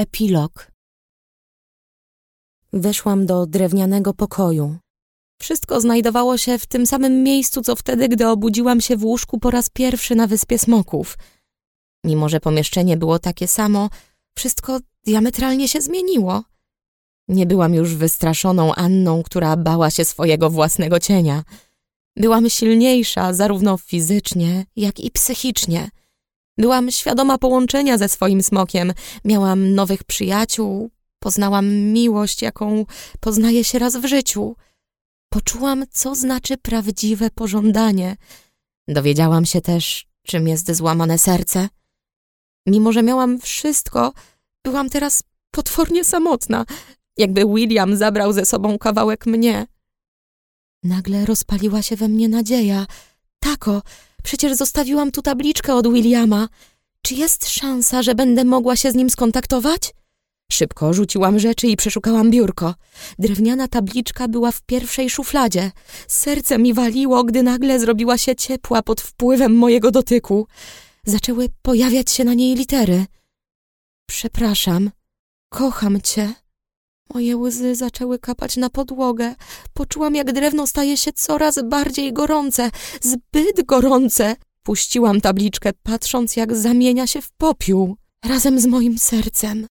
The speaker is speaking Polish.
Epilog Weszłam do drewnianego pokoju. Wszystko znajdowało się w tym samym miejscu, co wtedy, gdy obudziłam się w łóżku po raz pierwszy na Wyspie Smoków. Mimo, że pomieszczenie było takie samo, wszystko diametralnie się zmieniło. Nie byłam już wystraszoną Anną, która bała się swojego własnego cienia. Byłam silniejsza zarówno fizycznie, jak i psychicznie – Byłam świadoma połączenia ze swoim smokiem. Miałam nowych przyjaciół, poznałam miłość, jaką poznaje się raz w życiu. Poczułam, co znaczy prawdziwe pożądanie. Dowiedziałam się też, czym jest złamane serce. Mimo, że miałam wszystko, byłam teraz potwornie samotna, jakby William zabrał ze sobą kawałek mnie. Nagle rozpaliła się we mnie nadzieja. Tako, Przecież zostawiłam tu tabliczkę od Williama. Czy jest szansa, że będę mogła się z nim skontaktować? Szybko rzuciłam rzeczy i przeszukałam biurko. Drewniana tabliczka była w pierwszej szufladzie. Serce mi waliło, gdy nagle zrobiła się ciepła pod wpływem mojego dotyku. Zaczęły pojawiać się na niej litery. Przepraszam. Kocham cię. Moje łzy zaczęły kapać na podłogę. Poczułam, jak drewno staje się coraz bardziej gorące, zbyt gorące. Puściłam tabliczkę, patrząc, jak zamienia się w popiół, razem z moim sercem.